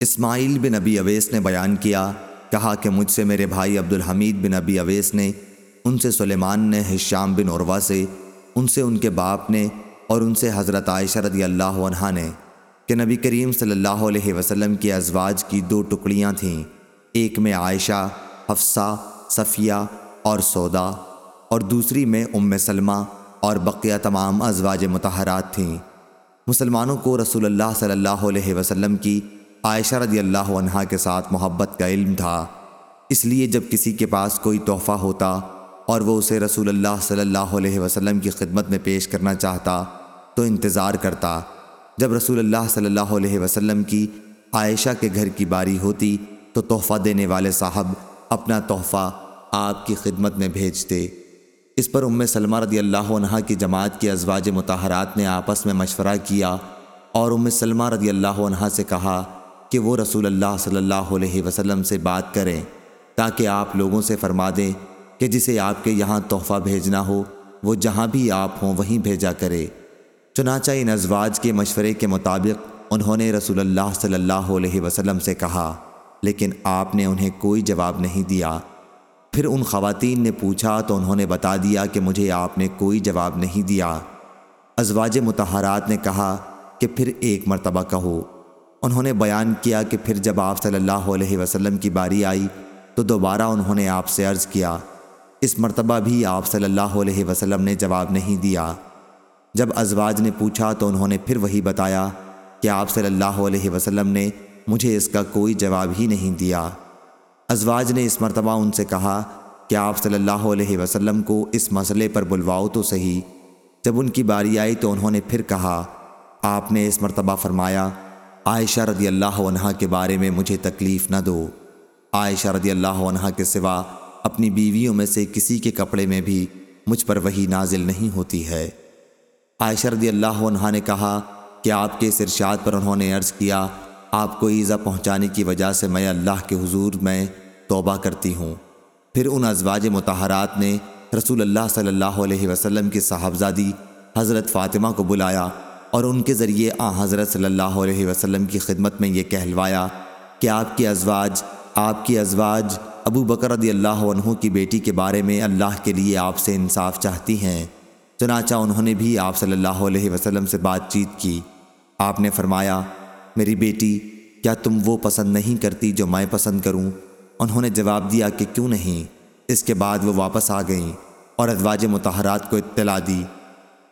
اسماعیل بن ابی اویس نے بیان کیا، کہا کہ مجھ سے میرے بھائی عبد الحمید بن ابی اویس نے، ان سے سلیمان نے حشام بن عروہ سے، ان سے ان کے باپ نے اور ان سے حضرت عائشہ رضی اللہ عنہ نے، کہ نبی کریم صلی اللہ علیہ وسلم کی ازواج کی دو ٹکڑیاں تھیں، ایک میں عائشہ، حفصہ، صفیہ اور سودا، اور دوسری میں ام سلمہ اور بقیہ تمام ازواج متحرات تھیں۔ مسلمانوں کو رسول اللہ صلی اللہ علیہ وسلم کی عائشہ رضی اللہ عنہ کے ساتھ محبت کا علم تھا۔ اس لیے جب کسی کے پاس کوئی تحفہ ہوتا اور وہ اسے رسول اللہ صلی اللہ علیہ وسلم کی خدمت میں پیش کرنا چاہتا، تو انتظار کرتا۔ جب رسول اللہ صلی اللہ علیہ وسلم کی عائشہ کے گھر کی باری ہوتی، تو تحفہ دینے والے صاحب اپنا تحفہ آپ کی خدمت میں بھیجتے۔ اس پر ام سلمہ رضی اللہ عنہ کی جماعت کی کہ وہ رسول اللہ صلی اللہ علیہ وسلم سے بات کریں، تاکہ آپ لوگوں سے فرما دیں کہ جسے آپ کے یہاں تحفہ بھیجنا ہو، وہ جہاں بھی آپ ہوں وہیں بھیجا کرے۔ چنانچہ ان ازواج کے مشورے کے مطابق انہوں نے رسول اللہ صلی اللہ علیہ وسلم سے کہا، لیکن آپ نے انہیں کوئی جواب نہیں دیا۔ پھر ان خواتین نے پوچھا تو انہوں نے بتا دیا کہ مجھے آپ نے کوئی جواب نہیں دیا۔ ازواج متحرات نے کہا کہ پھر ایک مرتبہ کہو۔ تو انہوں نے بتا دیا کہ مجھے آپ نے کوئی جواب نہیں دیا ازواج متحرات نے کہا کہ پھر ایک مرتبہ کہو انہوں نے بیان کیا کہ پھر جب آپ صلی اللہ علیہ وسلم کی باری آئی تو دوبارہ انہوں نے آپ سے عرض کیا، اس مرتبہ بھی آپ صلی اللہ علیہ وسلم نے جواب نہیں دیا۔ جب ازواج نے پوچھا تو انہوں نے پھر وہی بتایا کہ آپ صلی اللہ علیہ وسلم نے مجھے اس کا کوئی جواب ہی نہیں دیا۔ ازواج نے اس مرتبہ ان سے کہا کہ آپ صلی اللہ علیہ وسلم کو اس مسئلے پر بلواؤ تو صحیح جب ان کی باری آئی تو انہوں نے پھر کہا آپ نے اس مرتبہ فرمایا عائشہ رضی اللہ عنہ کے بارے میں مجھے تکلیف نہ دو عائشہ رضی اللہ عنہ کے سوا اپنی بیویوں میں سے کسی کے کپڑے میں بھی مجھ پر وہی نازل نہیں ہوتی ہے عائشہ رضی اللہ عنہ نے کہا کہ آپ کے اس ارشاد پر انہوں نے عرض کیا آپ کو ایزا پہنچانے کی وجہ سے میں اللہ کے حضور میں توبہ کرتی ہوں پھر ان ازواج متحرات نے رسول اللہ صلی اللہ علیہ وسلم کی صاحبزادی حضرت فاطمہ کو بلایا اور ان کے ذریعے آ حضرت صلی اللہ علیہ وسلم کی خدمت میں یہ کہلوایا کہ آپ کی ازواج آپ کی ازواج ابو بکر رضی اللہ عنہ کی بیٹی کے بارے میں اللہ کے لیے آپ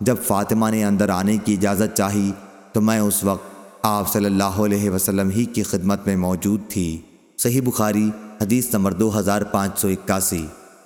بیان کیا ہے شام سے اور انہوں نے عروا سے کہ لوگ تحائف بھیجنے کے لیے حضرت عائشہ رضی اللہ عنہ کی باری کا انتظار کیا کرتے تھے اور ہشام کی